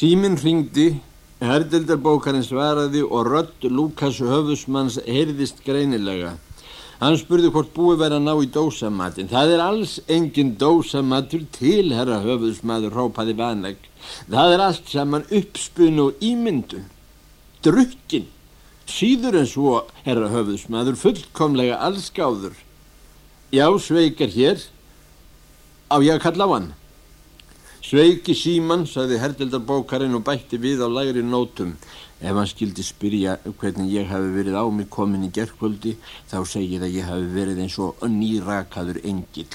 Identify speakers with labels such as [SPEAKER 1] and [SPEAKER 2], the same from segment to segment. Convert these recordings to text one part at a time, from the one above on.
[SPEAKER 1] Síminn ringdi, herdeldarbókarinn svaraði og rödd Lukas höfusmanns heyrðist greinilega. Hann spurði hvort búið verið að ná í dósamatin. Það er alls engin dósamatur til, herra höfusmaður, rópaði vanleg. Það er allt saman uppspun og ímyndun. Drukkin, síður en svo, herra höfusmaður, fullkomlega allskáður. Já, sveikar hér, á ég að kalla á hann. Sveiki síman, saði herdeldarbókarinn og bætti við á lægri nótum. Ef hann skildi spyrja hvernig ég hafi verið á mig komin í gerðkvöldi, þá segið að ég hafi verið eins og nýrakaður engil.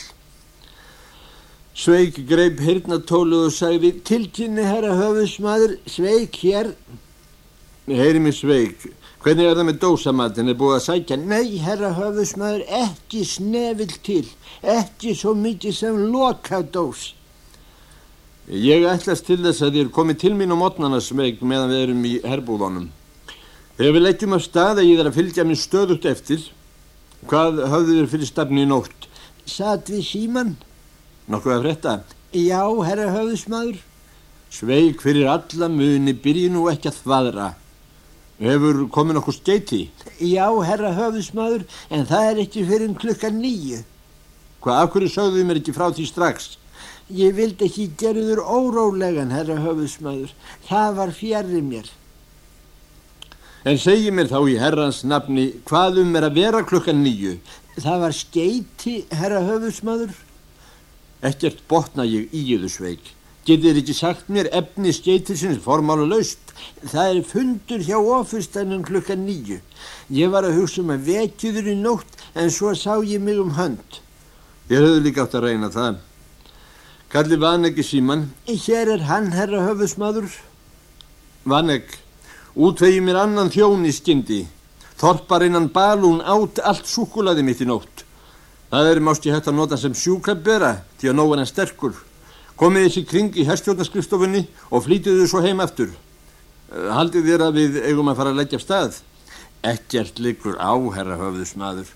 [SPEAKER 1] Sveik greip hirnatólu og sagði, tilkynni herra höfusmaður, sveik hér. Heyri mig sveik, hvernig er það með dósamatin, er búið að sækja? Nei, herra höfusmaður, ekki snefil til, ekki svo mikið sem loka dós. Ég ætlast til þess að þér komið til mín á mótnana smeg meðan við erum í herbúðunum. Þegar við leggjum af stað að ég er að fylgja minn stöðugt eftir, hvað hafðu þér fyrir stafni í nótt? Satt við síman. Nokkuð að frétta? Já, herra höfðusmaður. Sveig fyrir alla muni, byrji nú ekki að þvadra. Hefur komið nokkuð skeiti? Já, herra höfðusmaður, en það er ekki fyrir klukka nýju. Hvað, af hverju sögðu mér ekki frá því strax? Ég vildi ekki gerður órólegan, herra höfusmaður. Það var fjari mér. En segi mér þá í herrans nafni hvað um er að vera klukkan nýju. Það var skeiti, herra höfusmaður. Ekkert botna ég í yðu sveik. Getur ekki sagt mér efni skeitisins formála laust. Það er fundur hjá ofurstænum klukkan nýju. Ég var að hugsa um að vekjuður í nótt en svo sá ég mig um hönd. Ég höfðu líka átt að reyna það. Kalli Vanek í síman. Hér er hann, herra höfusmaður. Vanek, útvegi mér annan þjón í skyndi. Þorparinnan balún átt allt súkulaði mitt í nótt. Það er mást ég hægt að nota sem sjúkrabera til að nóga hann sterkur. Komið þessi kring í herstjórnarskrifstofunni og flýtiðu svo heim aftur. Eh, haldið þér að við eigum að fara að leggja af stað? Ekkert likur á, herra höfðusmaður.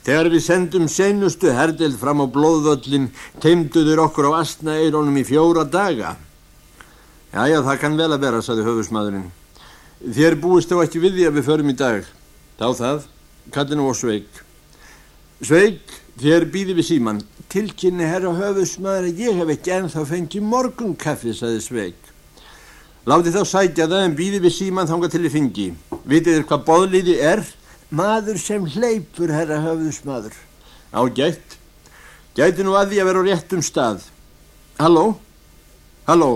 [SPEAKER 1] Þegar við sendum senustu herdeld fram á blóðvöllin teimduður okkur á astnaeironum í fjóra daga. Jæja, það kann vel að vera, saði höfusmaðurinn. Þér búist þá ekki við því að við förum í dag. Þá það, kallinu og Sveig. Sveig, þér býði við síman. Tilkynni herra höfusmaður að ég hef ekki ennþá fengið morgunkaffi, saði Sveig. Láti þá sætja það en býði við síman þánga til í fingi. Vitið þér hvað bóðliði er? Maður sem hleypur, herra höfðusmaður. Á gætt. Gæti nú að því að vera á réttum stað. Halló? Halló?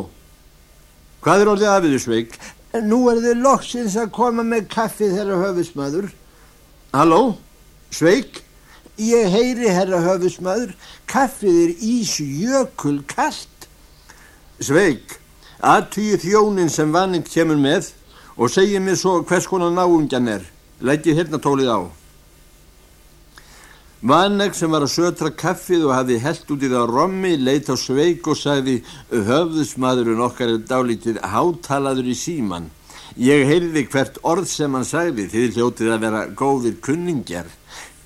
[SPEAKER 1] Hvað er orðið Sveig? Nú er þið loksins að koma með kaffið, herra höfðusmaður. Halló? Sveig? Ég heyri, herra höfðusmaður. Kaffið er ísu jökul kallt. Sveig, aðtýju þjónin sem vanning kemur með og segja mér svo hvers konar náungjan er leggi hérna tólið á. Vanek sem var að sötra kaffið og hafi held út í það rommi, leitt á sveik og sagði höfðusmaðurinn okkar er dálítið hátalaður í síman. Ég heyrði hvert orð sem hann sagði því hljótið að vera góðir kunningjar.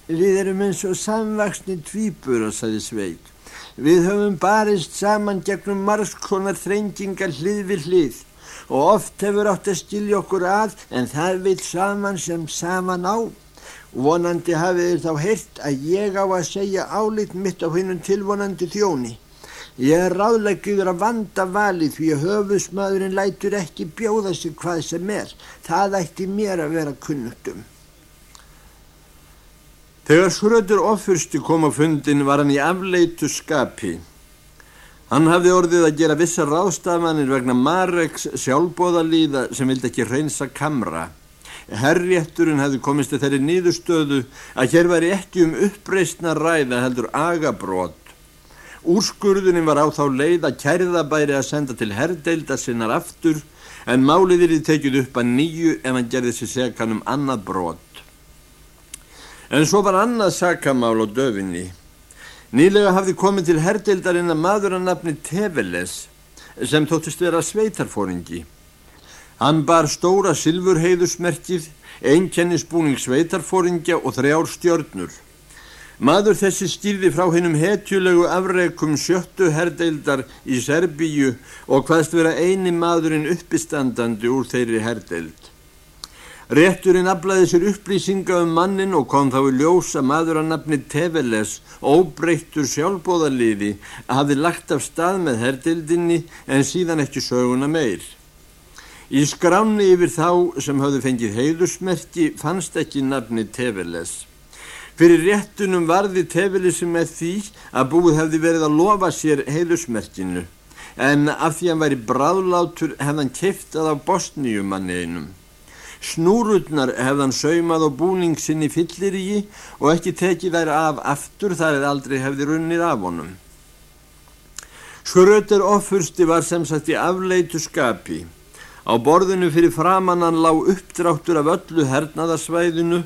[SPEAKER 1] Við erum eins og samvaksni tvíbura, sagði sveik. Við höfum barist saman gegnum margskonar þrengingar hlið við hlið og oft hefur átt að skilja okkur að en það vil saman sem saman á. Vonandi hafið þér þá heyrt að ég á að segja álit mitt á hinnum tilvonandi þjóni. Ég er ráðleggjuður að vanda valið því að höfusmaðurinn lætur ekki bjóða sig hvað sem er. Það ætti mér að vera kunnugtum. Þegar skröður ofurstu kom á fundin var hann í afleitu skapi. Hann hafði orðið að gera vissa ráðstafanir vegna Mareks sjálfbóðalíða sem vildi ekki reynsa kamra. Herrétturinn hefði komist til þeirri nýðustöðu að hér væri ekki um uppreysna ræða heldur agabrót. Úrskurðunin var á þá leið að kærðabæri að senda til herrdeilda sinnar aftur en máliðir í tekið upp að nýju ef hann gerði sér segan um annað brót. En svo var annað sakamál á döfinni. Nýlega hafði komið til herdeildarinn að maður að nafni Teveles sem þóttist vera sveitarfóringi. Hann bar stóra silfurheiðusmerkið, einkennisbúning sveitarfóringja og þrjár stjörnur. Maður þessi stýrði frá hennum hetjulegu afreikum sjöttu herdeildar í Serbíu og hvaðst vera eini maðurinn uppistandandi úr þeirri herdeild. Rétturinn aflaði sér upplýsinga um mannin og kom þá í ljósa maður að nafni Teveles, óbreyttur sjálfbóðaliði, að hafi lagt af stað með herdeildinni en síðan ekki söguna meir. Í skráni yfir þá sem hafði fengið heiðusmerki fannst ekki nafni Teveles. Fyrir réttunum varði tefilisi með því að búið hefði verið að lofa sér heilusmerkinu en af því að hann væri bráðlátur hefði hann keftað á bosníumanni einum. Snúrutnar hefði hann saumað á búning sinni fyllir í og ekki tekið þær af aftur þar eða aldrei hefði runnið af honum. Skröter ofursti var sem sagt í afleitu skapi. Á borðinu fyrir framannan lág uppdráttur af öllu hernaðarsvæðinu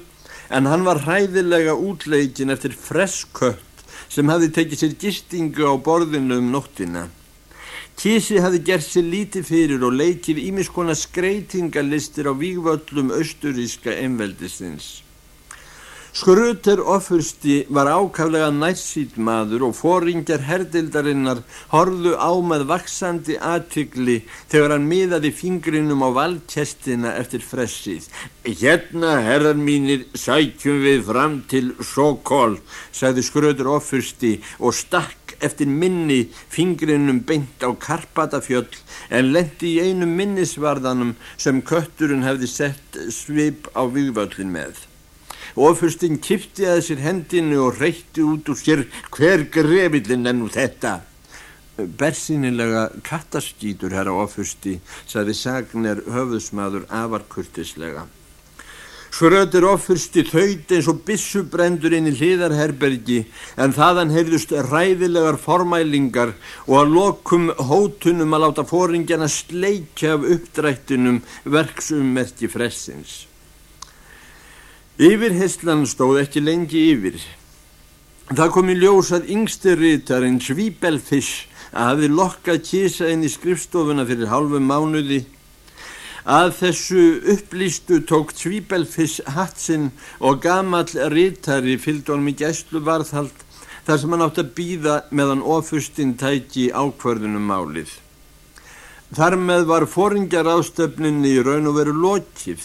[SPEAKER 1] en hann var hræðilega útleikin eftir freskött sem hafi tekið sér gistingu á borðinu um nóttina. Kísi hafi gert sér lítið fyrir og leikið ímiskona skreitingalistir á vígvöllum austuríska einveldistins. Skruter ofursti var ákaflega nærsýt maður og fóringjar herdildarinnar horðu á með vaksandi aðtykli þegar hann miðaði fingrinum á valkestina eftir fressið. Hérna, herrar mínir, sækjum við fram til Sokol, sagði Skruter ofursti og stakk eftir minni fingrinum beint á Karpatafjöll en lendi í einu minnisvarðanum sem kötturinn hefði sett svip á vývöllin með. Ofurstinn kipti að sér hendinu og reytti út úr sér hver grefillin ennú þetta. Bersinilega kattaskýtur herra ofursti, saði Sagner höfðusmaður afarkurtislega. Svröður ofursti þauði eins og bissubrendur inn í hliðarherbergi en þaðan heyrðust ræðilegar formælingar og að lokum hótunum að láta fóringjana sleikja af uppdrættinum verksummerki fressins. Yfirheyslan stóð ekki lengi yfir. Það kom í ljós að yngsti rítarinn Svíbelfish að hafi lokkað kísa inn í skrifstofuna fyrir halvu mánuði. Að þessu upplýstu tók Svíbelfish hatsinn og gamall rítari fylgd honum í gæslu varðhald þar sem hann átt að býða meðan ofustinn tæki ákvörðunum málið. Þar með var fóringjar ástöfninni í raun og veru lokið.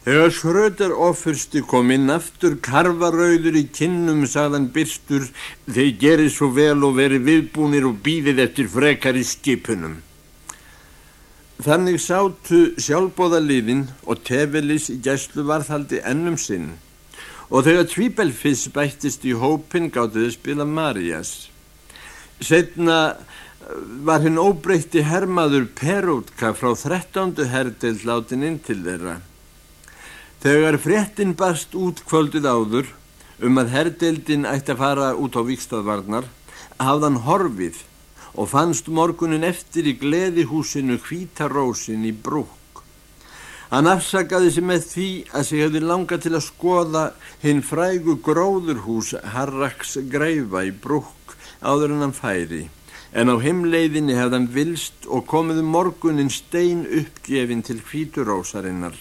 [SPEAKER 1] Þegar Schröder ofursti kom inn aftur karvarauður í kinnum sagðan byrstur þeir gerir svo vel og veri viðbúnir og býðið eftir frekar í skipunum. Þannig sátu sjálfbóðaliðin og tefilis í gæslu varðhaldi ennum sinn og þegar Tvíbelfiss bættist í hópin gáttuði spila Marias. Setna var hinn óbreytti hermaður Perútka frá 13. herdelt látin inn til þeirra. Þegar fréttin barst út kvöldið áður um að herdeildin ætti að fara út á vikstaðvarnar hafðan horfið og fannst morgunin eftir í gleðihúsinu Hvítarósin í Brúk. Hann afsakaði sig með því að sig hefði langað til að skoða hinn frægu gróðurhús Harraks Greifa í Brúk áður en hann færi en á heimleiðinni hefðan vilst og komið morgunin stein uppgefin til Hvíturósarinnar.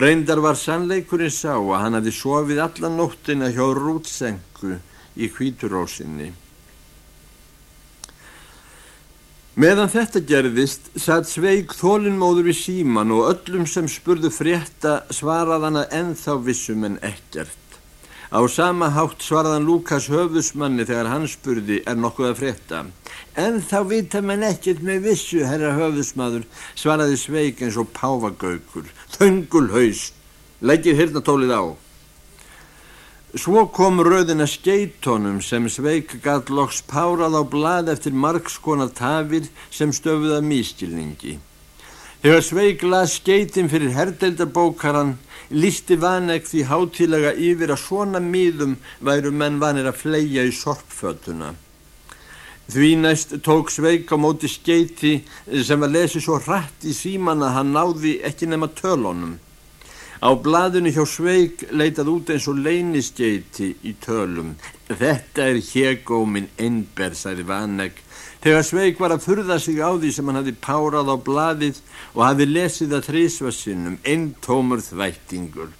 [SPEAKER 1] Reyndar var sannleikurinn sá að hann hafi sofið alla nóttina hjá rútsengu í kvíturósinni. Meðan þetta gerðist satt Sveig þólinnmóður við síman og öllum sem spurðu frétta svaraðan að ennþá vissum en ekkert. Á sama hátt svaraðan Lukas höfusmanni þegar hann spurði er nokkuð að frétta. En þá vita menn ekkert með vissu, herra höfusmaður, svaraði Sveig eins og páfagaukur þöngulhaus, leggir hirtnatólið á. Svo kom rauðina skeitónum sem sveik gallokks párað á blað eftir margskonar tafir sem stöfuða mískilningi. Þegar sveik las skeitin fyrir herdeldarbókaran, lísti vaneg því hátilega yfir að svona míðum væru menn vanir að fleia í sorpfötuna. Því næst tók Sveig á móti skeiti sem var lesið svo hratt í síman að hann náði ekki nema tölunum. Á blaðinu hjá Sveig leitað út eins og leyniskeiti í tölum. Þetta er hegóminn einber, særi Vaneg. Þegar Sveig var að furða sig á því sem hann hafi párað á blaðið og hafi lesið að þrísvarsinnum, einn tómur þvættingur.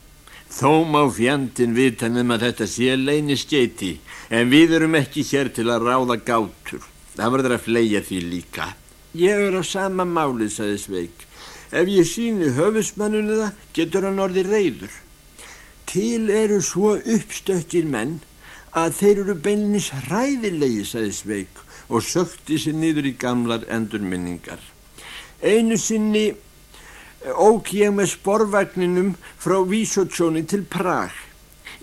[SPEAKER 1] Þó má fjandin vita um að þetta sé leini skeiti, en við erum ekki hér til að ráða gátur. Það verður að fleia því líka. Ég er á sama máli, saði Sveig. Ef ég síni höfusmanninu það, getur hann orði reyður. Til eru svo uppstökkir menn að þeir eru beinlinis hræðilegi, saði Sveig og sökti sér niður í gamlar endurminningar. Einu sinni ók ég með sporvagninum frá Vísótsjóni til Prag.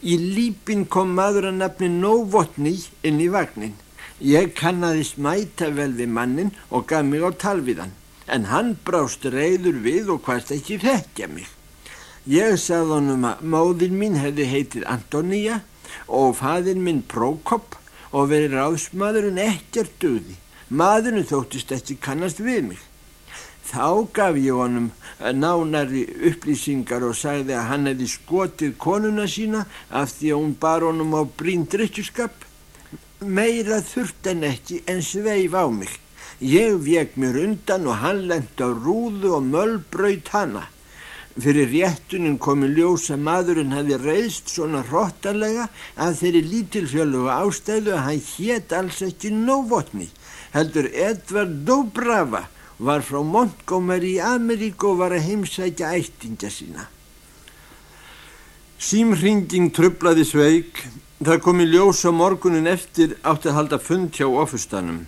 [SPEAKER 1] Í lípin kom maður að nafni Novotny inn í vagnin. Ég kannaðist mæta vel við mannin og gaf mig á talviðan, en hann brást reyður við og hvaðst ekki þekkja mig. Ég sagði honum að móðin mín hefði heitið Antoníja og faðin minn Prókopp og verið ráðsmaðurinn ekkert döði. Maðurinn þóttist ekki kannast við mig. Þá gaf ég honum nánari upplýsingar og sagði að hann hefði skotið konuna sína af því að hún bar honum á bríndrykkjuskap. Meira þurft en ekki en sveif á mig. Ég vek mér undan og hann lendi á rúðu og möllbraut hana. Fyrir réttunin komi ljósa maðurinn hefði reyðst svona hróttalega að þeirri lítilfjölu og ástæðu að hann hétt alls ekki nóvotni. Heldur Edvard Dobrava var frá Montgomery í Ameríku og var að heimsækja ættingja sína. Símringing trublaði sveik. Það kom í ljós á morgunin eftir átti að halda fund hjá ofustanum.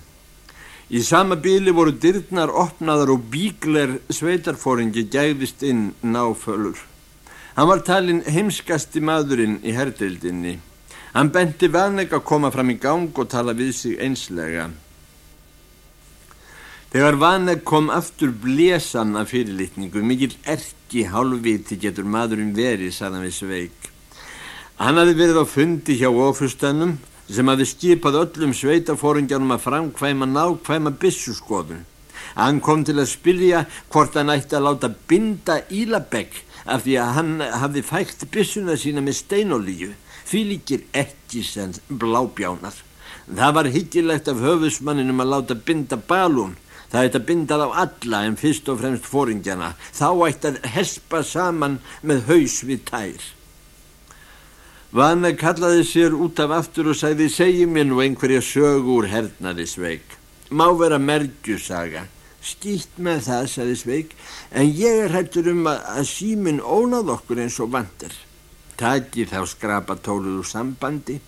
[SPEAKER 1] Í sama bíli voru dyrnar opnaðar og bígler sveitarfóringi gæðist inn náfölur. Hann var talinn heimskasti maðurinn í herdeildinni. Hann benti vanleika að koma fram í gang og tala við sig einslega. Þegar Vanek kom aftur blesan af fyrirlitningu, mikil erki hálfviti getur maðurinn verið, saðan við Sveig. Hann hafi verið á fundi hjá ofustanum sem hafi skipað öllum sveitafóringjanum að framkvæma nákvæma bissuskoðun. Hann kom til að spilja hvort hann ætti að láta binda Ílabegg af því að hann hafi fækt bissuna sína með steinolíu, líkir ekki sem blábjánar. Það var hyggilegt af höfusmanninum að láta binda balún Það ætti að binda þá alla en fyrst og fremst fóringjana. Þá ætti að hespa saman með haus við tær. Vana kallaði sér út af aftur og sagði segi mér nú einhverja sögur hernari Sveig. Má vera merkjusaga. Skýtt með það, sagði Sveig, en ég er hættur um að, að símin ónáð okkur eins og vandir. Taki þá skrapa tólið úr sambandi.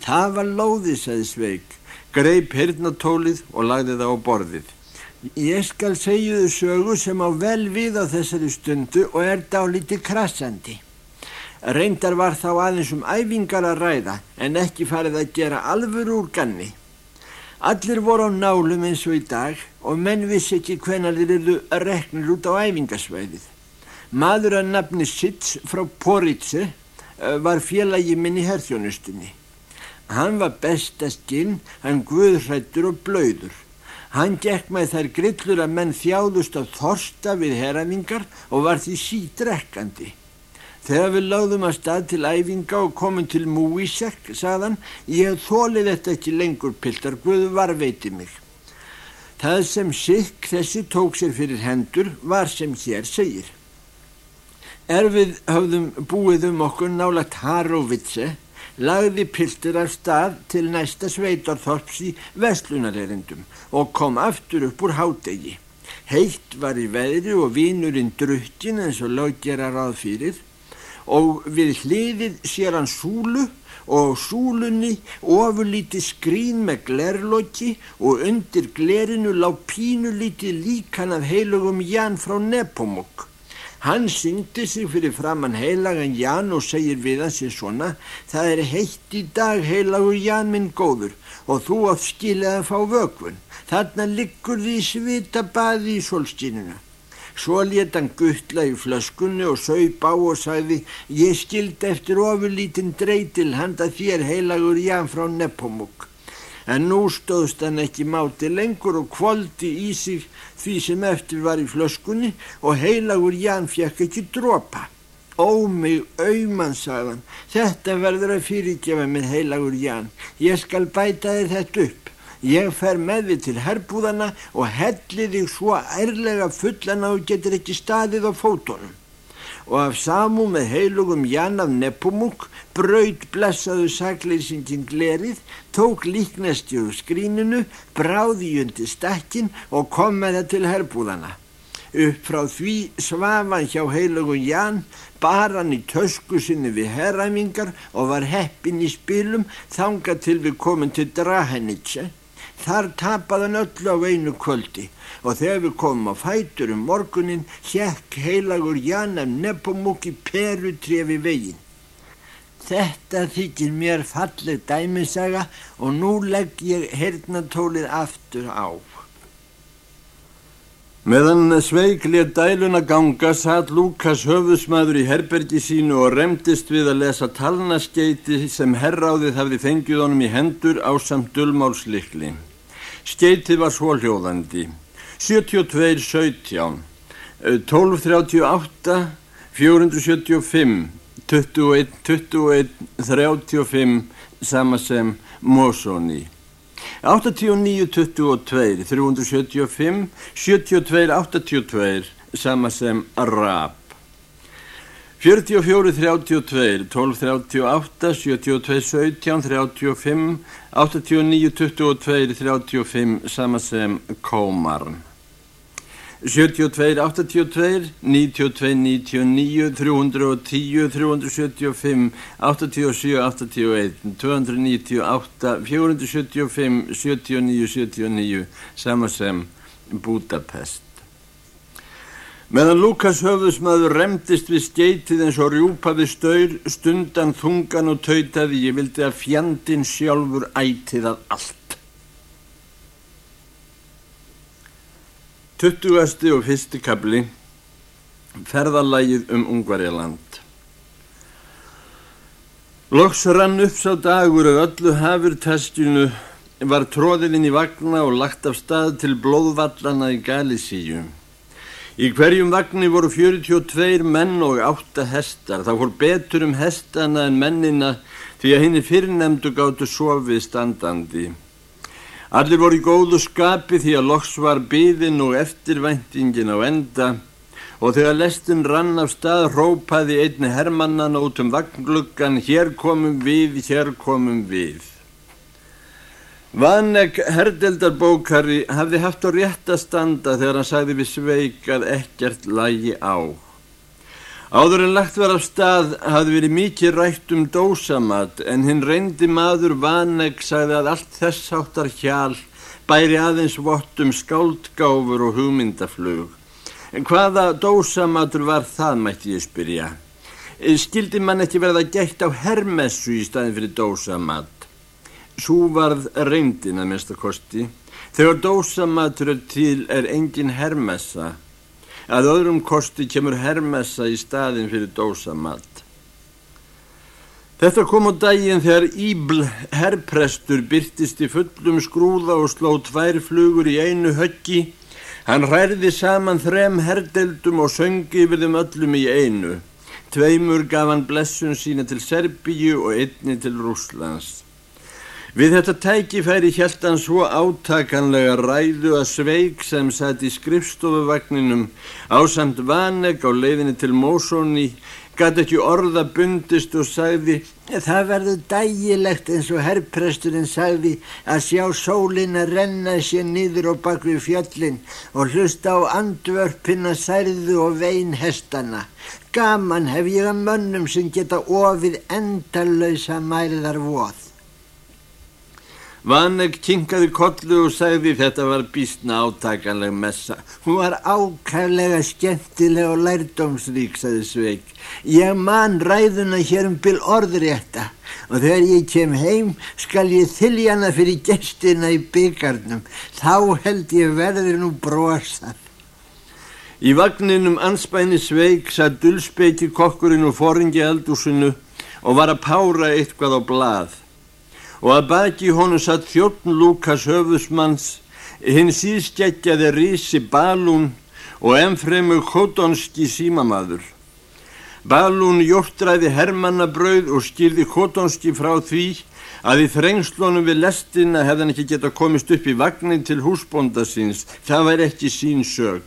[SPEAKER 1] Það var lóðið, sagði Sveig. Greip hirnatólið og lagði það á borðið. Ég skal segja þau sögu sem á vel við á þessari stundu og er dálítið krassandi. Reyndar var þá aðeins um æfingar að ræða en ekki farið að gera alvur úr ganni. Allir voru á nálum eins og í dag og menn vissi ekki hvenar þeir eru rekna út á æfingasvæðið. Maður að nafni Sitz frá Poritse eh, var félagi minn í herþjónustunni. Hann var bestastinn, hann guðrættur og blöyður. Hann gekk með þær grillur að menn þjáðust af þorsta við herafingar og var því sídrekkandi. Þegar við láðum að stað til æfinga og komum til múísekk, sagðan, ég þólið þetta ekki lengur, piltar, Guðu var veiti mig. Það sem sikk þessi tók sér fyrir hendur var sem hér segir. Er við höfðum búið um okkur nálagt Harovitse, lagði piltur af stað til næsta sveitarþorps í vestlunarerindum og kom aftur upp úr hádegi. Heitt var í veðri og vínurinn drukkin eins og lögjera ráð fyrir og við hliðið sér hann súlu og súlunni ofurlíti skrín með glerlokki og undir glerinu lág pínulíti líkan af heilugum Jan frá Nepomuk. Hann syngdi sig fyrir framann heilagan Jan og segir við hans í svona Það er heitt í dag heilagur Jan minn góður og þú átt skiljaði að fá vökun. Þarna liggur því svita baði í solstínuna. Svo let hann guttla í flöskunni og saup á og sagði Ég skildi eftir ofurlítinn dreytil handa þér heilagur Jan frá Nepomuk en nú stóðst hann ekki máti lengur og kvoldi í sig því sem eftir var í flöskunni og heilagur Ján fjekk ekki dropa. Ó mig auðmann, sagðan, þetta verður að fyrirgefa minn heilagur Ján. Ég skal bæta þér þetta upp. Ég fer með þið til herbúðana og helli þig svo ærlega fullan að þú getur ekki staðið á fótonum. og af samú með heilugum Jan af Nepomuk braut blessaðu sakleysingin glerið, tók líknesti úr skríninu, bráði jundi stakkin og kom með það til herbúðana. Upp frá því svafan hjá heilugun Jan, bar hann í tösku sinni við herræmingar og var heppin í spilum þanga til við komum til Drahenitse. Þar tapaði hann öllu á einu kvöldi og þegar við komum á fætur um morgunin hjekk heilagur Jan af Nepomuk í perutrefi veginn. Þetta þykir mér fallið dæmisaga og nú legg ég hernatólið aftur á.
[SPEAKER 2] Meðan sveiklið dæluna ganga satt Lukas höfusmaður í herbergi sínu og remdist við að lesa talnaskeiti sem herráðið hafði fengið honum í hendur á samt dullmálslikli. Skeitið var svo hljóðandi. 72, 17, 1238, 475, 21, 21, 35, sama sem Mosóni. 89, 22, 375, 72, 82, sama sem Arab. 44, 32, 12, 38, 72, 17, 35, 89, 22, 35, sama sem Kómarn. 72, 82, 92, 99, 310, 375, 87, 81, 298, 475, 79, 79, sama sem Budapest. Meðan Lukas höfðusmaður remdist við skeitið eins og rjúpaði staur, stundan þungan og tautaði, ég vildi að fjandin sjálfur ætið að allt. Tuttugasti og fyrsti kabli Ferðalægið um Ungvarjaland Loks rann upp sá dagur og öllu hafurtestjunu var tróðilinn í vagna og lagt af stað til blóðvallana í Galísíu. Í hverjum vagni voru 42 menn og 8 hestar. Það fór betur um hestana en mennina því að henni fyrirnemdu gáttu sofið standandi. Allir voru í góðu skapi því að loks var byðin og eftirvæntingin á enda og þegar lestin rann af stað rópaði einni hermannan út um vagngluggan hér komum við, hér komum við. Vanek herdeldarbókari hafði haft á rétt að standa þegar hann sagði við sveik að ekkert lægi á. Áður en lagt var af stað hafði verið mikið rætt um dósamat en hinn reyndi maður Vanek sagði að allt þess áttar hjál bæri aðeins vott um skáldgáfur og hugmyndaflug. En hvaða dósamatur var það mætti ég spyrja? Skildi mann ekki verða gætt á hermessu í staðin fyrir dósamat? Svo varð reyndin að mesta kosti. Þegar dósamatur er til er engin hermessa Að öðrum kosti kemur hermessa í staðin fyrir dósamat. Þetta kom á daginn þegar Íbl herrprestur byrtist í fullum skrúða og sló tvær flugur í einu höggi. Hann hærði saman þrem herdeldum og söngi yfir þeim öllum í einu. Tveimur gaf hann blessun sína til Serbíu og einni til Rúslands. Við þetta tækifæri hjælt hann svo átakanlega ræðu að sveik sem satt í skrifstofuvagninum á samt vaneg á leiðinni til Mósóni gæti ekki orða bundist og sagði Það verður dægilegt eins og herrpresturinn sagði að sjá sólinn að renna sér niður og bak við fjöllin og hlusta á andvörpina særðu og vein hestana. Gaman hef ég að mönnum sem geta ofið endalösa mæriðar voð. Vanek kinkaði kollu og sagði þetta var bísna átakanleg messa. Hún var ákæflega skemmtileg og lærdómsrík, sagði Sveig. Ég man ræðuna hér um byl orðrétta og þegar ég kem heim skal ég þylja hana fyrir gestina í byggarnum. Þá held ég verður nú brosað. Í vagninum anspæni Sveig sað dulspeiki kokkurinn og foringi eldúsinu og var að pára eitthvað á blað og að baki honum satt þjóttn Lukas höfusmanns, hinn síðskeggjaði Rísi Balún og ennfremur Kotonski símamaður. Balún jórtræði hermannabrauð og skýrði Kotonski frá því að í þrengslunum við lestina hefðan ekki geta komist upp í vagnin til húsbónda síns, það væri ekki sín sög.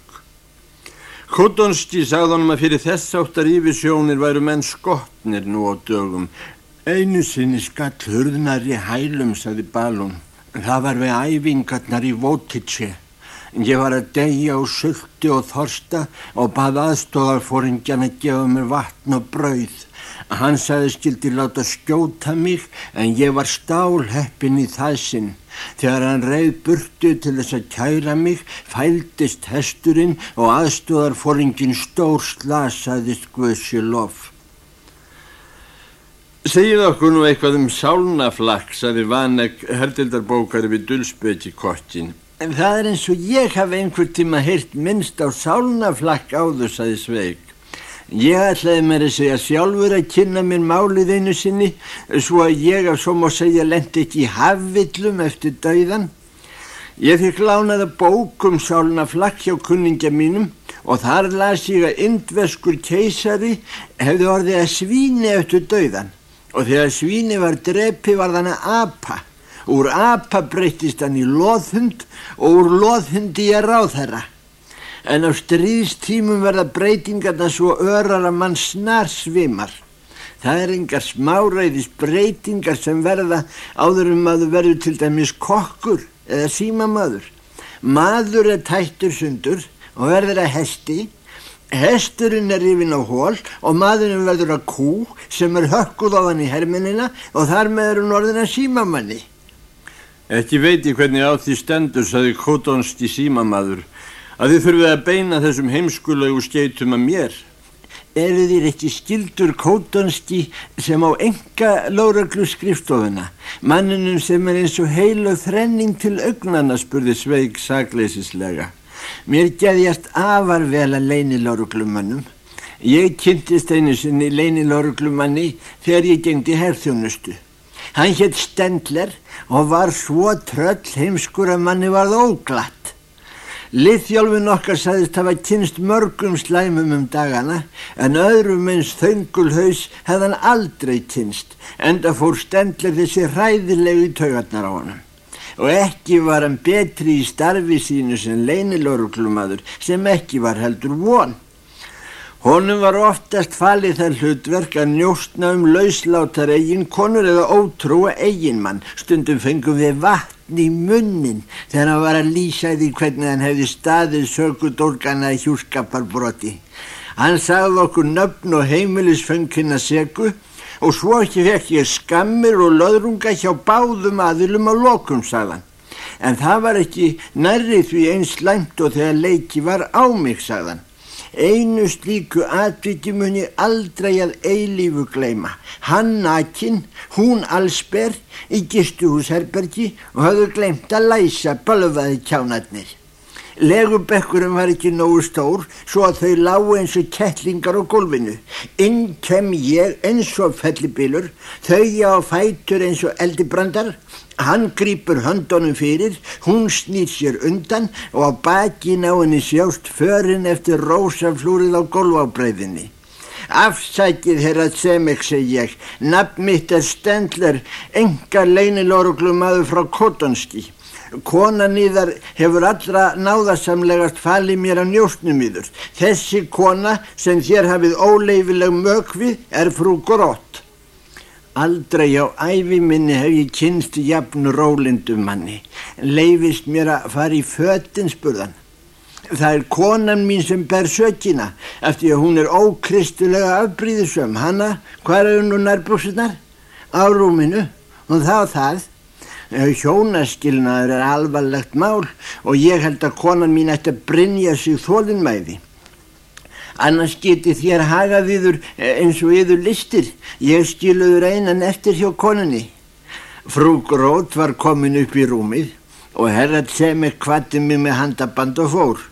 [SPEAKER 2] Kótonski sagði honum að fyrir þess áttar yfirsjónir væru menn skotnir nú á dögum.
[SPEAKER 1] Einu sinni skall hurðnar í hælum, sagði Balún. Það var við æfingarnar í Vótitsi. Ég var að deyja og sulti og þorsta og bað aðstóðarfóringjan að gefa mér vatn og brauð. Hann sagði skildi láta skjóta mig en ég var stálheppin í það sinn. Þegar hann reyð burtu til þess að kæra mig fældist hesturinn og aðstóðarfóringin stór slasaðist Guðsju lof.
[SPEAKER 2] Segið okkur nú eitthvað um sálnaflakk, saði Vanek herdildarbókari við Dulsböti kokkin.
[SPEAKER 1] En það er eins og ég hafi einhver tíma heyrt minnst á sálnaflakk áður, saði Sveig. Ég ætlaði mér að segja sjálfur að kynna mér málið einu sinni svo að ég af svo má segja lendi ekki í hafvillum eftir dauðan. Ég fikk lánaða bókum sálna flakk hjá kunningja mínum og þar las ég að indveskur keisari hefði orðið að svíni eftir dauðan og þegar svíni var drepi var þann að apa. Úr apa breytist hann í loðhund og úr loðhundi ég ráð þeirra en á stríðstímum verða breytingarna svo örar að mann snar svimar. Það er engar smáræðis breytingar sem verða áður um að þú verður til dæmis kokkur eða símamadur. Maður er tættur sundur og verður að hesti. Hesturinn er yfin á hól og maðurinn verður að kú sem er hökkuð á hann í herminina og þar með er hún orðin að símamanni.
[SPEAKER 2] Ekki veit ég hvernig á því stendur, saði Kótonst í símamadur að þið þurfið að beina þessum heimskulegu skeitum að mér.
[SPEAKER 1] Eru þýr ekki skildur kótonski sem á enga lóraglu skriftofuna, manninum sem er eins og heil og þrenning til augnana, spurði Sveig sagleisislega. Mér geðjast afar vel að leini lóruglumannum. Ég kynntist einu sinni leini lóruglumanni þegar ég gengdi herþjónustu. Hann hétt Stendler og var svo tröll heimskur að manni varð óglatt. Liðjálfin okkar sagðist hafa kynst mörgum slæmum um dagana en öðrum eins þöngulhaus hefðan aldrei kynst enda fór stendlega þessi hræðilegu taugarnar á hann. Og ekki var hann betri í starfi sínu sem leiniloruglumadur sem ekki var heldur von. Honum var oftast falið þær hlutverk að njóstna um lauslátar eigin konur eða ótrúa eiginmann. Stundum fengum við vatn í munnin þegar hann var að lýsa því hvernig hann hefði staðið sökudólgana í hjúskaparbroti. Hann sagði okkur nöfn og heimilisfengina segu og svo ekki fekk ég skammir og löðrunga hjá báðum aðilum á lokum, sagðan. En það var ekki nærrið því eins læmt og þegar leiki var á mig, sagðan. Einu slíku atviki muni aldrei að eilífu gleima. Hann nakinn, hún allsberg í gistuhúsherbergi og hafðu glemt að læsa balvaði kjánarnir. Legubekkurum var ekki nógu stór svo að þau lágu eins og kettlingar á gólfinu. Inn kem ég eins og fellibilur, þau á fætur eins og eldibrandar Hann grýpur höndunum fyrir, hún snýr sér undan og á bakin á henni sjást förin eftir rósaflúrið á golfábreyðinni. Afsækið herra Tsemek, seg ég, nafn mitt er Stendler, enga leinilóruglum aður frá Kotonski. Konan í þar hefur allra náðasamlegast falið mér að njóstnum í þur. Þessi kona sem þér hafið óleifileg mögvi er frú Grótt. Aldrei á æfi minni hef ég kynst jafn rólindum manni. Leifist mér að fara í föttin spurðan. Það er konan mín sem ber sökina eftir að hún er ókristulega afbríðisum. Hanna, hvað er hún og nærbúksunar? Á rúminu og þá það. Hjónaskilnaður er alvarlegt mál og ég held að konan mín ætti að brinja sig þólinnmæði annars geti þér hagað yður eh, eins og yður listir. Ég skiluður einan eftir hjá konunni. Frú Grót var komin upp í rúmið og herrat sem er kvatti mig með handaband og fór.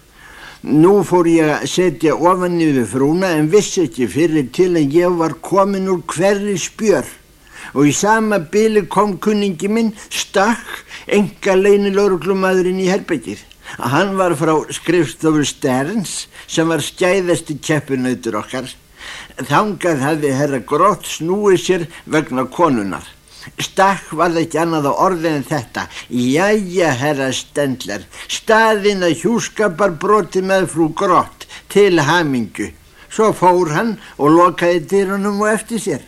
[SPEAKER 1] Nú fór ég að setja ofan yfir frúna en vissi ekki fyrir til að ég var komin úr hverri spjör og í sama byli kom kunningi minn stakk enga leinilóruglumadurinn í herbyggir hann var frá skrifstofur Sterns sem var skæðasti keppinautur okkar. Þangað hafði herra grótt snúið sér vegna konunar. Stakk var það ekki annað á orðin en þetta. Jæja, herra Stendler, staðin að hjúskapar broti með frú Grott til hamingu. Svo fór hann og lokaði dyrunum og eftir sér.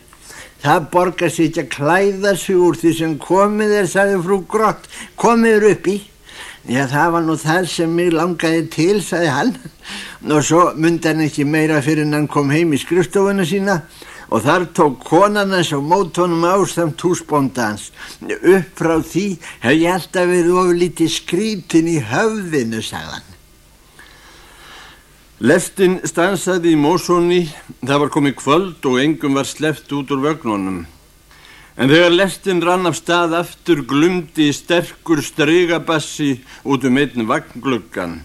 [SPEAKER 1] Það borgar sér ekki að klæða sig úr því sem komið er, sagði frú Grott, komið upp í. Já, það var nú það sem mig langaði til, sagði hann. Og svo myndi hann ekki meira fyrir en hann kom heim í skrifstofuna sína og þar tók konan hans og mót honum ásamt húsbónda hans. Upp frá því hef ég alltaf verið oflítið skrítin í höfðinu, sagði hann.
[SPEAKER 2] Lestin stansaði í mósóni, það var komið kvöld og engum var sleppt út úr vögnunum. En þegar lestin rann af stað aftur glumdi sterkur strygabassi út um einn vagngluggan.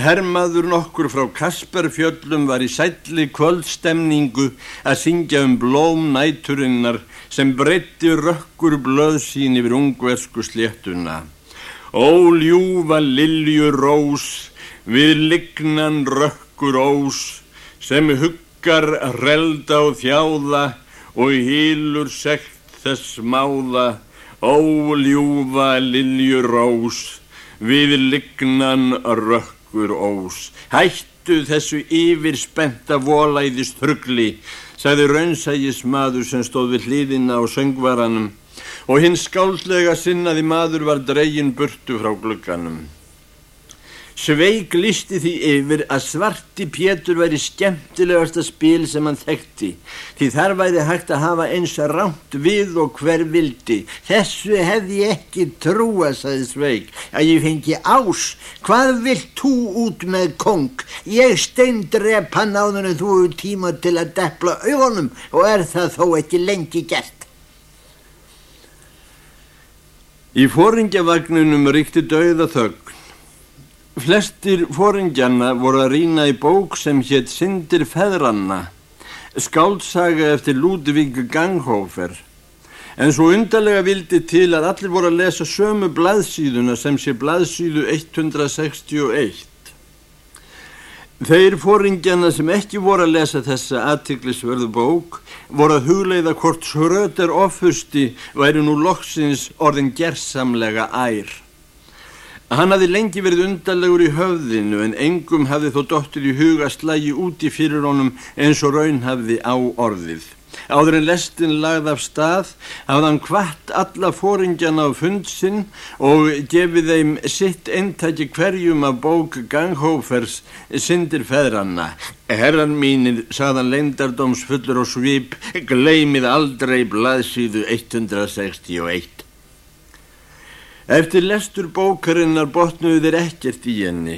[SPEAKER 2] Hermaður nokkur frá Kasperfjöllum var í sætli kvöldstemningu að syngja um blóm næturinnar sem breytti rökkur blöð sín yfir ungversku sléttuna. Ó ljúfa liljur rós, við lignan rökkur ós, sem huggar relda og þjáða og hýlur sekt þess máða, óljúfa liljurós, við lignan rökkur ós. Hættu þessu yfirspenta volæðist hrugli, sagði raunsægis maður sem stóð við hlýðina á söngvaranum og hinn skáldlega sinnaði maður var dregin burtu frá glugganum. Sveig listi því yfir að svarti Pétur væri skemmtilegasta spil sem hann þekkti því þar væri hægt að hafa eins ránt við og hver vildi. Þessu hefði ég ekki trúa, saði Sveig, að ég fengi ás. Hvað vilt þú út með kong? Ég steindrep hann áður en þú hefur tíma til að deppla augunum og er það þó ekki lengi gert. Í fóringjavagnunum ríkti dauða þögg. Flestir fóringjanna voru að rýna í bók sem hétt Sindir feðranna, skáltsaga eftir Ludvík Ganghofer. En svo undarlega vildi til að allir voru að lesa sömu blaðsíðuna sem sé blaðsíðu 161. Þeir fóringjana sem ekki voru að lesa þessa aðtiklisverðu bók voru að hugleiða hvort Schröder offusti væri nú loksins orðin gerðsamlega ær. Hann hafði lengi verið undarlegur í höfðinu en engum hafði þó dottir í huga slægi úti fyrir honum eins og raun hafði á orðið. Áður en lestin lagði af stað hafði hann kvart alla fóringjana á fundsinn og gefið þeim sitt eintæki hverjum af bók Ganghófers syndir feðranna. Herran mínir, saðan leindardóms fullur og svip, gleymið aldrei blaðsíðu 161. Eftir lestur bókarinnar botnuðu þeir ekkert í henni.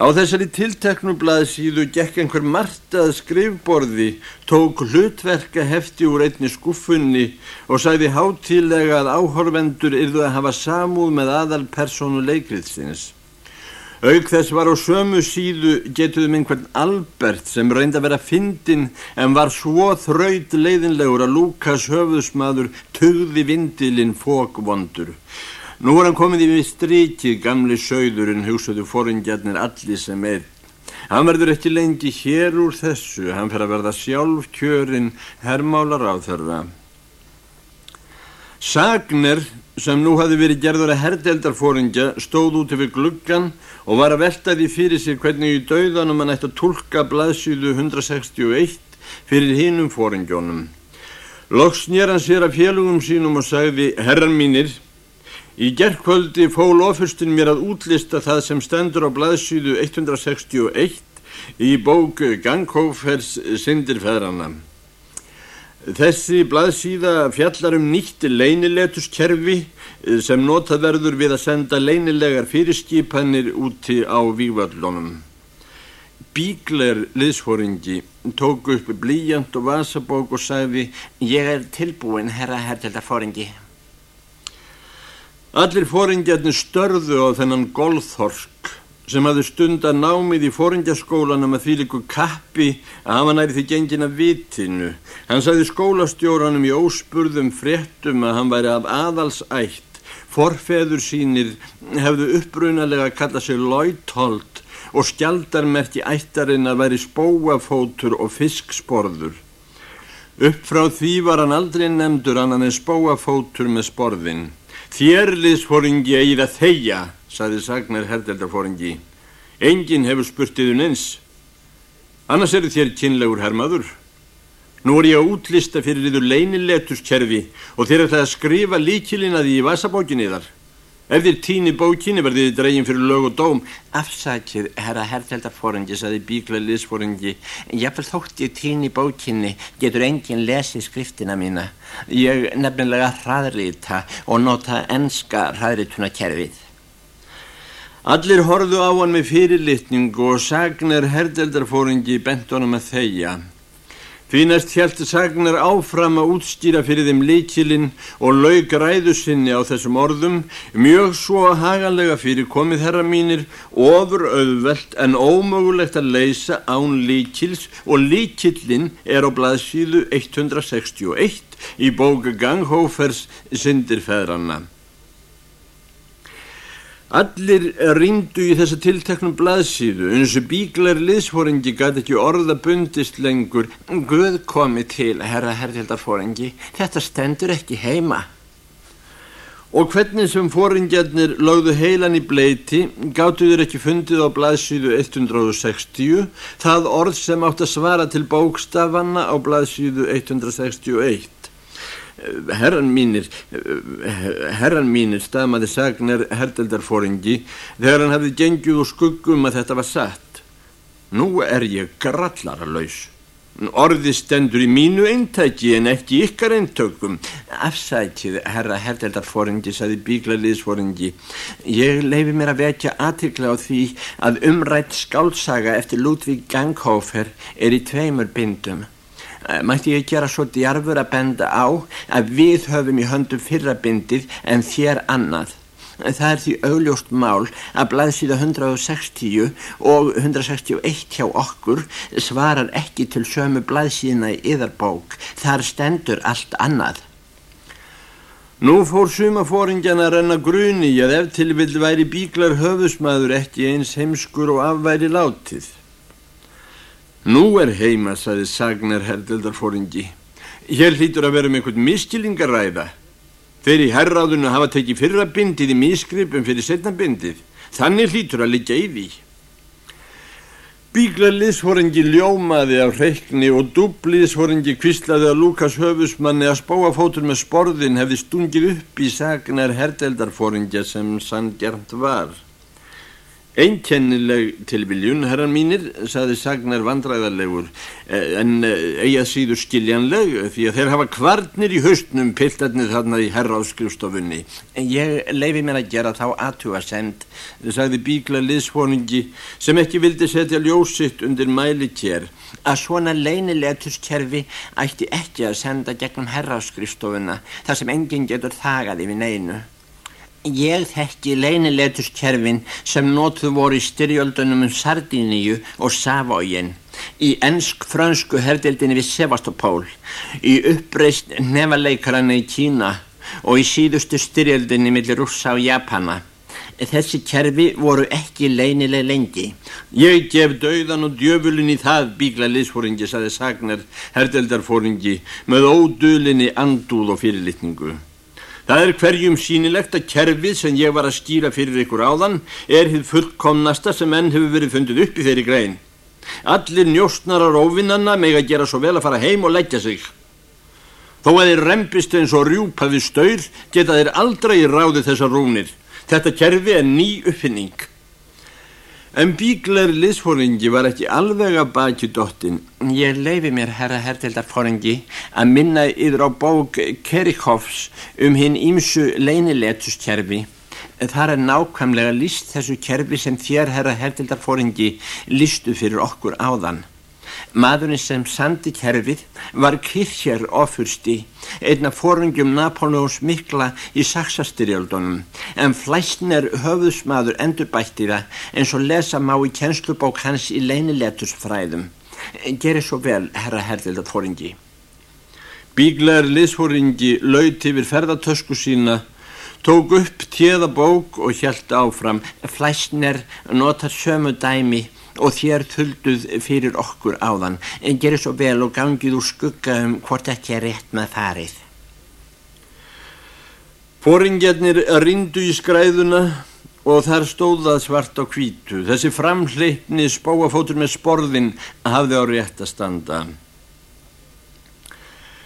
[SPEAKER 2] Á þessari tilteknu blaðsíðu gekk einhver martað skrifborði, tók hlutverka hefti úr einni skuffunni og sagði hátilega að áhorvendur yrðu að hafa samúð með aðal personu leikriðsins. Auk þess var á sömu síðu getuðum einhvern Albert sem reyndi að vera fyndin en var svo þraut leiðinlegur að Lukas höfðusmaður tugði vindilinn fókvondur. Nú er hann komið í við strikið gamli sögðurinn hugsaðu foringjarnir allir sem er. Hann verður ekki lengi hér úr þessu, hann fer að verða sjálf kjörinn herrmálar á þörfa. Sagner sem nú hafi verið gerður að herrdeldarfóringja stóð út yfir gluggan og var að velta því fyrir sér hvernig í dauðanum hann ætti að tólka blaðsýðu 161 fyrir hinnum fóringjónum. Loks nýjar hann sér af félugum sínum og sagði, herran mínir, Í gerðkvöldi fól ofurstun mér að útlista það sem stendur á blaðsýðu 161 í bóku Ganghófers syndirfæðrana. Þessi blaðsýða fjallar um nýtt leiniletuskerfi sem notað verður við að senda leinilegar fyrirskipanir úti á vývallunum. Bígler liðsfóringi tók upp blíjant og vasabók og sagði Ég er tilbúin, herra hertildarfóringi. Allir fóringjarnir störðu á þennan golþorsk sem hafði stund að námið í fóringjaskólanum að því líku kappi að hafa næri því gengin að vitinu. Hann sagði skólastjóranum í óspurðum fréttum að hann væri af aðalsætt. Forfeður sínir hefðu upprunalega að kalla sig Lóitholt og skjaldarmerki ættarinn að væri spóafótur og fisksporður. Upp frá því var hann aldrei nefndur annan en spóafótur með sporðin. Þérliðsfóringi eigið að þeia, saði Sagnar herdeldarfóringi. Engin hefur spurtiðun eins. Annars eru þér kynlegur hermaður. Nú er ég að útlista fyrir yfir leyniletuskerfi og þér ætlaði að skrifa líkilina því í vasabókinni þar. Ef þér týni bókinni verðið þið dregin fyrir lög og dóm.
[SPEAKER 3] Afsakið, herra herrteldarforingi, saði bíkla liðsforingi. Jáfnvel þótt ég týni bókinni getur enginn lesið skriftina mína. Ég nefnilega hraðrita og nota enska hraðritunakerfið.
[SPEAKER 2] Allir horðu á hann með fyrirlitningu og sagnar herrteldarforingi bent honum að þeia. Því næst hjælt sagnar áfram að útstýra fyrir þeim leikilinn og laug ræðu sinni á þessum orðum, mjög svo hagalega fyrir komið herra mínir, ofur auðvelt en ómögulegt að leysa án leikils og leikillinn er á blaðsíðu 161 í bóka Ganghófers Sindirfæðranna. Allir rindu í þessa tilteknum blaðsíðu, eins og bíklar liðsfóringi gæti ekki orða bundist lengur.
[SPEAKER 3] Guð komi til, herra herðildarfóringi, þetta stendur ekki heima.
[SPEAKER 2] Og hvernig sem fóringjarnir lögðu heilan í bleiti, gáttu þér ekki fundið á blaðsíðu 160, það orð sem átt að svara til bókstafanna á blaðsíðu 161. Herran mínir, herran mínir, stamaði Sagnar herdeldarfóringi þegar hann hafði gengið úr skuggum að þetta var satt. Nú er ég grallaralaus. Orði stendur í mínu eintæki en ekki ykkar eintökum.
[SPEAKER 3] Afsætið, herra herdeldarfóringi, saði bíglaliðsfóringi. Ég leifi mér að vekja aðtikla á því að umrætt skálsaga eftir Ludvík Ganghofer er í tveimur bindum. Eh, mætti ég gera svo djarfur að benda á að við höfum í höndum fyrrabindið en þér annað. Það er því augljóst mál að blaðsíða 160 og 161 hjá okkur svarar ekki til sömu blaðsíðina í yðarbók. Þar stendur allt annað.
[SPEAKER 2] Nú fór sumafóringjan að renna gruni að ef til vil væri bíklar höfusmaður ekki eins heimskur og afværi látið. Nú er heima, saði Sagnar herdeldarfóringi. Hér hlýtur að vera með einhvern miskilingaræða. Þeir í herraðunu hafa tekið fyrra bindið í misgripum fyrir setna bindið. Þannig hlýtur að liggja í því. Bíglaliðsfóringi ljómaði af reikni og dubliðsfóringi kvislaði að Lukas höfusmanni að spóafótur með sporðin hefði stungið upp í Sagnar herdeldarfóringja sem sann gernt var. Einkennileg tilviljun, herran mínir, saði Sagnar vandræðarlegur, eh, en eh, eigað síður skiljanleg því að þeir hafa kvarnir í haustnum piltarnir þarna í herráðskrifstofunni.
[SPEAKER 3] Ég leifi mér að gera þá aðtúasend,
[SPEAKER 2] sagði bíkla liðsfóningi sem ekki vildi setja ljósitt undir mælikér.
[SPEAKER 3] Að svona leiniletuskerfi ætti ekki að senda gegnum herráðskrifstofuna þar sem enginn getur þagaði við neinu. Ég þekki leiniletuskerfin sem nóttu voru í styrjöldunum um Sardiníu og Savógin, í ennsk-frönsku herdeldinni við Sevastopól, í uppreist nefaleikaraðna í Kína og í síðustu styrjöldinni millir Rússa og Japana. Þessi kerfi voru ekki leinileg lengi.
[SPEAKER 2] Ég gef dauðan og djöfulin í það, bíkla liðsfóringi, saði Sagnar, herdeldarfóringi, með ódulinni andúð og fyrirlitningu. Það er hverjum sínilegt að kerfið sem ég var að skýra fyrir ykkur áðan er hitt fullkomnasta sem enn hefur verið fundið upp í þeirri grein. Allir njóstnarar óvinnanna meg að gera svo vel að fara heim og leggja sig. Þó að þeir rempist eins og rjúpaði staur geta þeir aldrei ráði þessar rúnir. Þetta kerfi er ný uppfinning. En bíklar liðsfóringi var ekki alveg að baki dottin.
[SPEAKER 3] Ég leifi mér, herra hertildarfóringi, að minna yfir á bók Kerikhoffs um hinn ímsu leiniletuskerfi. Þar er nákvæmlega líst þessu kerfi sem þér, herra hertildarfóringi, lístu fyrir okkur áðan. Maðurinn sem sandi kerfið var Kircher ofursti, einna fórungjum Napoleons mikla í Saxastyrjaldunum, en flæstner höfðusmaður endurbætti það eins og lesa má í kjenslubók hans í leiniletusfræðum. Gerir svo vel, herra herðildar fóringi.
[SPEAKER 2] Bíglar liðsfóringi laut yfir ferðartösku sína, tók upp téða bók og hjælt áfram.
[SPEAKER 3] Flæsner notar sömu dæmi og þér þulduð fyrir okkur áðan. En gerir svo vel og gangið úr skugga um hvort ekki er rétt með farið.
[SPEAKER 2] Fóringjarnir rindu í skræðuna og þar stóða svart á kvítu. Þessi framhleipni spáafótur með sporðin hafði á rétt að standa.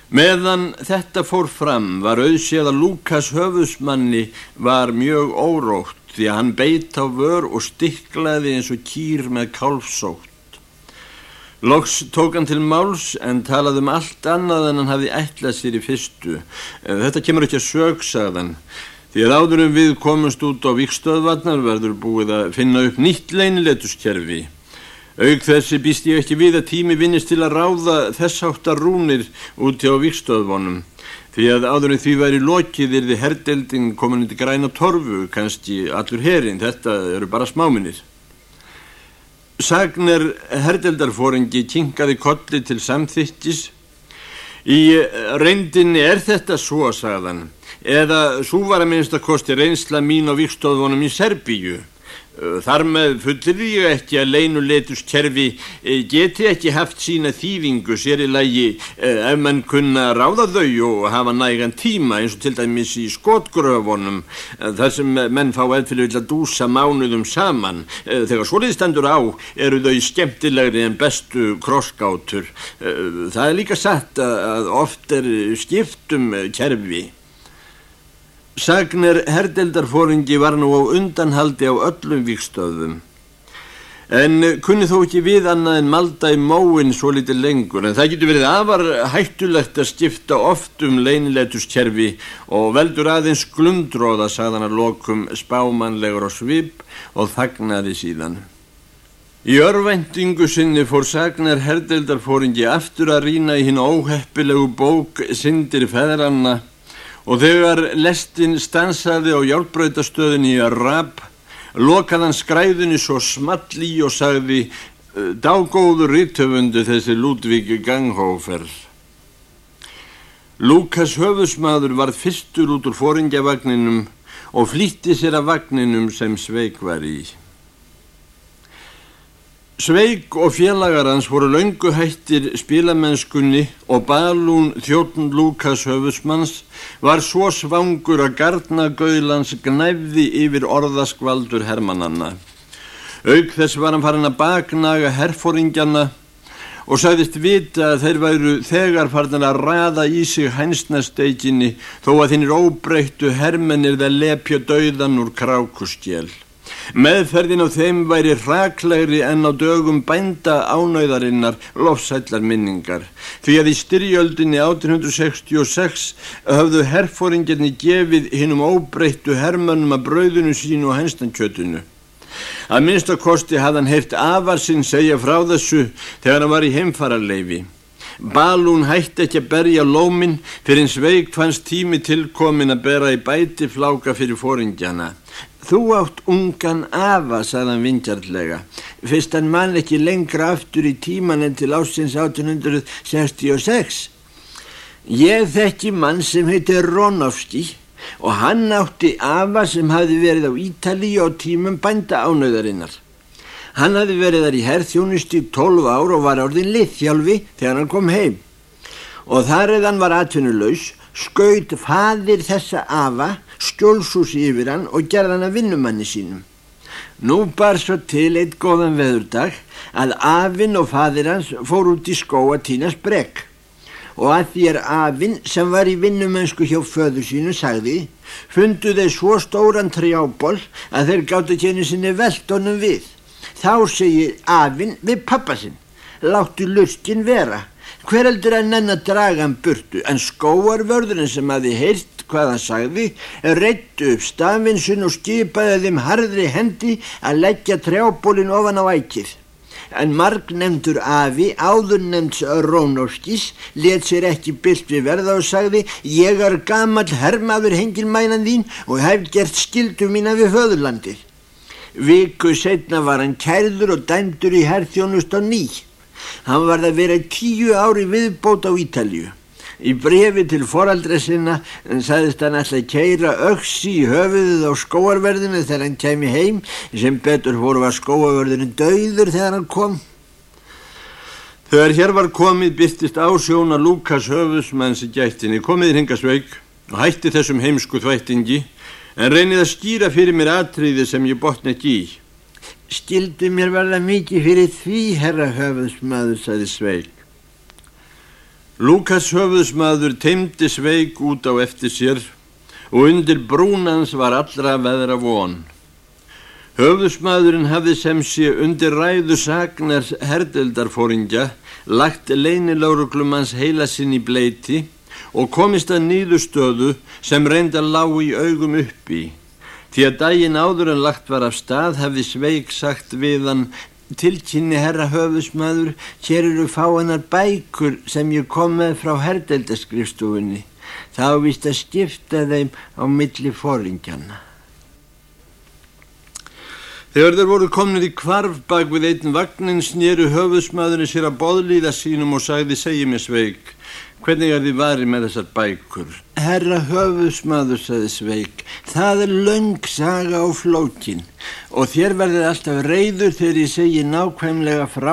[SPEAKER 2] Meðan þetta fór fram var auðséð að Lukas höfusmanni var mjög órótt því að hann beit á vör og stiklaði eins og kýr með kálfsótt. Loks tók hann til máls en talaði um allt annað en hann hafði ætlað sér í fyrstu. Þetta kemur ekki að sögsagðan því að áðurum við komumst út á vikstöðvarnar verður búið að finna upp nýtt leiniletuskerfi. Aug þessi býst ég ekki við að tími vinnist til að ráða þess áttar rúnir úti á vikstöðvonum. Því að áðurinn því væri lokið er þið herdeldin komin undir græna torfu, kannski allur herin, þetta eru bara smáminir. Sagner herdeldarfóringi kinkaði kolli til samþyttis. Í reyndinni er þetta svo, sagðan, eða svo var að minnst að kosti reynsla mín á vikstöðvonum í Serbíu. Þar með fullir ég ekki að leinuletuskerfi eh, geti ekki haft sína þývingu sér í lagi eh, ef mann kunna ráða þau og hafa nægan tíma eins og til dæmis í skotgröfunum eh, þar sem menn fá eðfyrir vilja dúsa mánuðum saman. Þegar soliðstendur á eru þau skemmtilegri en bestu krossgátur. Það er líka satt að oft er skiptum kerfi. Sagner herdeldarfóringi var nú á undanhaldi á öllum vikstöðum en kunni þó ekki við annað en malda í móin svo litið lengur. En það getur verið afar hættulegt að skipta oft um leiniletuskerfi og veldur aðeins glundróða sagðan að lokum spámanlegur á svip og þagnaði síðan. Í örvendingu sinni fór Sagner herdeldarfóringi aftur að rína í hinn óheppilegu bók Sindir feðranna og þegar lestin stansaði á hjálpbröytastöðinni í Arab lokaðan skræðinni svo small í og sagði dágóður rítöfundu þessi Ludvík Ganghofer Lukas höfusmaður var fyrstur út úr fóringjavagninum og flýtti sér að vagninum sem Sveig var í Sveig og félagar hans voru laungu hættir spilamennskunni og balún þjóttn Lukas höfusmanns var svo svangur að gardnagauðlans gnæfði yfir orðaskvaldur hermannanna. Aug þess var hann farin að baknaga herfóringjana og sagðist vita að þeir væru þegar farin að raða í sig hænsnasteikinni þó að þinnir óbreyttu hermennir það lepja dauðan úr krákuskjel. Meðferðin á þeim væri raklegri en á dögum bænda ánæðarinnar lofsællar minningar. Því að í styrjöldinni 1866 höfðu herfóringinni gefið hinnum óbreyttu hermannum að brauðinu sínu og henstankjötunu. Að minnstakosti hafði hann heyrt afar sinn segja frá þessu þegar hann var í heimfararleifi. Balún hætti ekki að berja lómin fyrir eins veik fannst tími tilkomin að bera í bæti fláka fyrir fóringjana. Þú átt ungan afa, sagðan vingjartlega, fyrst hann mann ekki lengra aftur í tíman en til ásins 1866. Ég þekki mann sem heitir Rónofski og hann átti afa sem hafi verið á Ítali á tímum bænda ánöðarinnar. Hann hafi verið þar í herþjónust í 12 ár og var orðin litþjálfi þegar hann kom heim. Og þar eðan var atvinnulegs, skaut fadir þessa afa skjólsúsi yfir hann og gerði hann að vinnumanni sínum. Nú bar svo til eitt góðan veðurdag að afinn og fadir hans fór út í skó að týna sprekk og að því er afinn sem var í vinnumönsku hjá föður sínu sagði fundu þeir svo stóran trjából að þeir gáttu tjeni sinni veldunum við. Þá segir afinn við pappa sinn, láttu lustin vera, hver heldur að nenn að draga hann burtu en skóarvörðurinn sem hafi heyrt hvað hann sagði, reyttu upp stafinsun og skipaði þeim harðri hendi að leggja trjábólinn ofan á ækið. En marg nefndur Afi, áður nefnds Rónóskis, let sér ekki byllt við verða og sagði ég er gammal hermaður hengilmænan þín og hef gert skildu mína við höðurlandir. Viku setna var hann kærður og dæmdur í herþjónust á ný. Hann var að vera tíu ári viðbót á Ítalju.
[SPEAKER 1] Í brefi til foraldra sinna sagðist hann alltaf keira öksi í höfuðuð á skóarverðinu þegar hann kemi heim sem betur voru að skóarverðinu döður þegar hann kom.
[SPEAKER 2] Þegar hér var komið byrtist ásjóna Lukas höfusmanns í gættinni komiðir hingasveik og hætti þessum heimsku þvættingi en reynið að skýra fyrir mér atriði sem ég botna ekki í.
[SPEAKER 1] Skildu mér verða mikið fyrir því, herra höfusmaður, sagði Sveig.
[SPEAKER 2] Lukas höfðusmaður teimdi sveik út á eftir sér og undir brúnans var allra veðra von. Höfðusmaðurinn hafði sem sé undir ræðu Sagnars herdeldarfóringja lagt leiniláruglumans heila sinn í bleiti og komist að nýðustöðu sem reynda lág í augum uppi. Því að daginn áður en lagt var af stað hefði Sveig sagt við hann Tilkynni herra höfusmaður, hér eru fáinnar bækur sem ég kom með frá herdeldaskrifstofunni. Það ávist að skipta þeim á milli fóringjana. Þegar þeir voru komnið í kvarf bak við einn vagnin snýru höfusmaðurinn sér að boðlíða sínum og sagði segi mér sveik. Hvernig er þið varið með þessar bækur?
[SPEAKER 1] Herra höfusmaður, saði Sveig, það er laung saga á flókin og þér verður alltaf reyður þegar ég segi nákvæmlega frá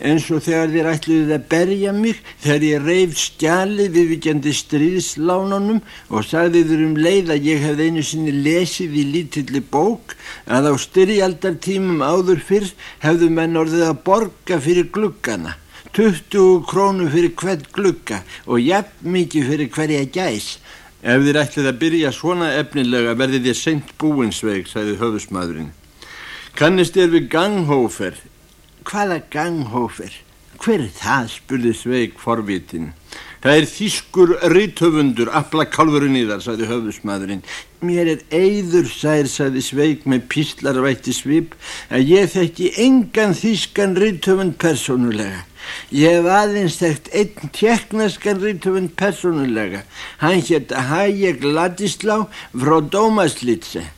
[SPEAKER 1] eins og þegar þér ætluðið að berja mig þegar ég reyf skjalið viðvíkjandi stríðslánunum og sagði þér um leið að ég hef einu sinni lesið í lítilli bók að á styrjaldartímum áður fyrr hefðu menn orðið að borga fyrir gluggana. 20 krónu fyrir hvern glugga og jafn mikið fyrir hverja gæs.
[SPEAKER 2] Ef þið ætlið að byrja svona efnilega verði þið seint búinsveig, sagði höfusmaðurinn. Kannist þér við ganghófer?
[SPEAKER 1] Hvaða ganghófer? Hver er það, spurði Sveig forvitin.
[SPEAKER 2] Það er þýskur rítöfundur, afla kálfurinn í þar, sagði höfusmaðurinn.
[SPEAKER 1] Mér er eigður, sagði, sagði Sveig með píslarvætti svip, að ég þekki engan þýskan rítöfund persónulega. Ég hef aðeins þekkt einn tjekknaskan rítumund personulega. Hann hétt Hayek Ladislá frá Dómaslitse.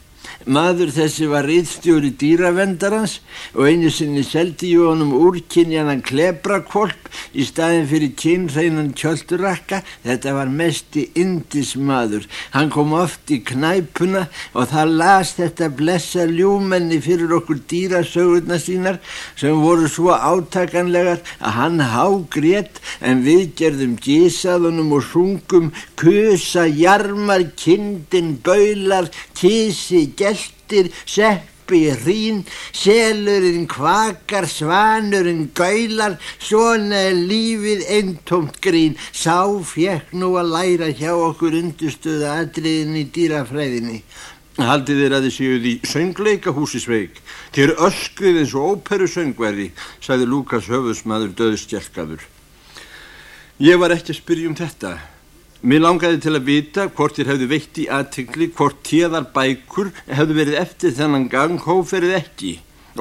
[SPEAKER 1] Maður þessi var riðstjóri dýravendarans og einu sinni seldi ég honum úrkynjanan klebrakvolp í staðin fyrir kynreinan kjöldurrakka. Þetta var mest í indis maður. Hann kom oft í knæpuna og það las þetta blessa ljúmenni fyrir okkur dýrasögurna sínar sem voru svo átakanlegar að hann hágrét en við gerðum gísaðunum og sungum kusa, jarmar, kindin, baular, kísi, gell geltir, seppi, hrín, selurinn kvakar, svanurinn gaular, svona er lífið eintomt grín. Sá fjekk nú að læra hjá okkur undustuða atriðin í dýrafræðinni.
[SPEAKER 2] Haldið þér að þið séuð í söngleikahúsi sveik. Þér öskrið eins og óperu söngverði, sagði Lukas höfusmaður döðstjelkaður. Ég var ekki að spyrja um þetta. Mér langaði til að vita hvort þér hefðu veitt í aðtikli hvort tíðar bækur hefðu verið eftir þennan gang hóferið ekki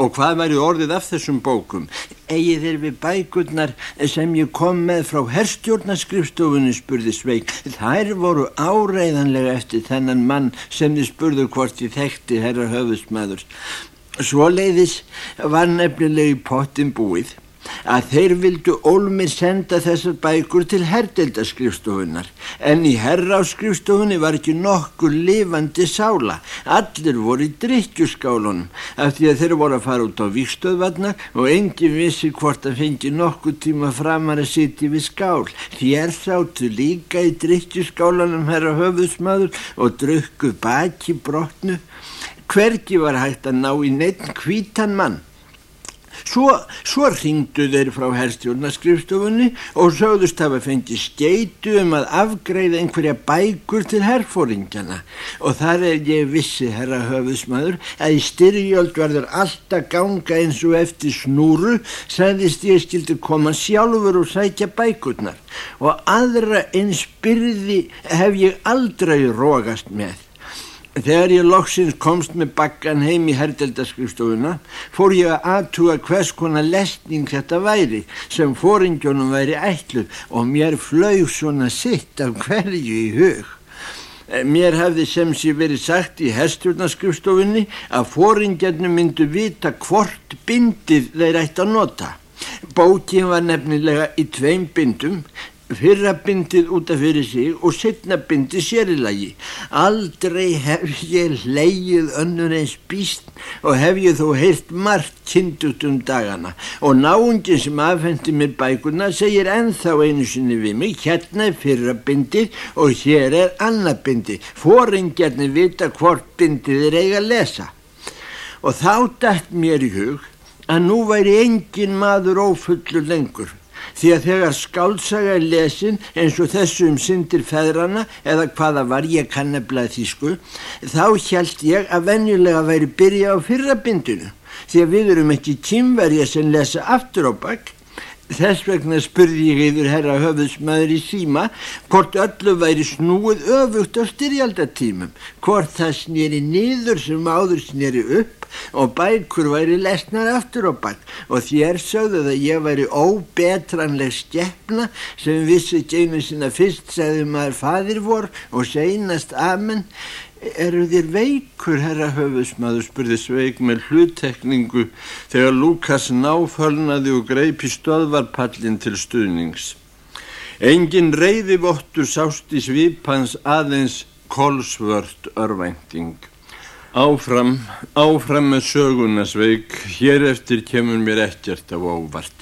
[SPEAKER 2] og hvað væri orðið af þessum bókum.
[SPEAKER 1] Egið þér við bækurnar sem ég kom með frá herstjórnarskrifstofunni spurði Sveig. Þær voru áreiðanlega eftir þennan mann sem þið spurðu hvort ég þekkti herra höfusmaður. Svo leiðis var nefnilega í pottin búið að þeir vildu ólmir senda þessar bækur til herdeldaskrifstofunar en í herráskrifstofunni var ekki nokkur lifandi sála. Allir voru í drikkjuskálunum af því að þeir voru að fara út á vikstöðvarnar og engin vissi hvort að fengi nokkur tíma framar að sitja við skál. Þér þáttu líka í drikkjuskálunum herra höfusmaður og drukku baki brotnu. Hvergi var hægt að ná í neitt hvítan mann Svo, svo ringdu þeir frá herstjórnarskrifstofunni og sögðust hafa fengið skeitu um að afgreiða einhverja bækur til herfóringjana og þar er ég vissi, herra höfusmaður, að í styrjöld verður alltaf ganga eins og eftir snúru, sagðist ég skildi koma sjálfur og sækja bækurnar og aðra eins byrði hef ég aldrei rógast með. Þegar ég loksins komst með bakkan heim í herdeldarskrifstofuna fór ég að aðtuga hvers konar lesning þetta væri sem fóringjónum væri ætluð og mér flög svona sitt af hverju í hug. Eh, mér hefði sem sé verið sagt í herstjórnarskrifstofunni að fóringjarnum myndu vita hvort bindið þeir ætti að nota. Bókin var nefnilega í tveim bindum fyrra bindið út af fyrir sig og setna bindið sérilagi. Aldrei hef ég leið önnur eins býst og hef ég þó heilt margt kynntugt um dagana og náungin sem afhendi mér bækuna segir enþá einu sinni við mig hérna er fyrra bindið og hér er annað bindið. Fóringjarnir vita hvort bindið er eiga að lesa. Og þá dætt mér í hug að nú væri engin maður ófullur lengur því að þegar skálsaga er lesin eins og þessu um syndir feðrana eða hvaða var ég kannablaði þýsku þá hjælt ég að venjulega væri byrja á fyrrabindinu því að við erum ekki kýmverja sem lesa aftur á bakk Þess vegna spurði ég yfir herra höfðsmaður í síma hvort öllu væri snúið öfugt á styrjaldatímum, hvort það snýri nýður sem áður snýri upp og bækur væri lesnar aftur á bakk og þér sögðu að ég væri óbetranleg skeppna sem vissi ekki einu sinna fyrst segði maður fadir vor og seinast amen Eru þér veikur, herra höfusmaður, spurði Sveig með hluttekningu þegar Lukas náfölnaði og greipi stöðvarpallin til stuðnings. Engin reyði vottur sást í svipans aðeins kolsvört örvænting. Áfram, áfram með söguna Sveig, hér eftir kemur mér ekkert af óvart.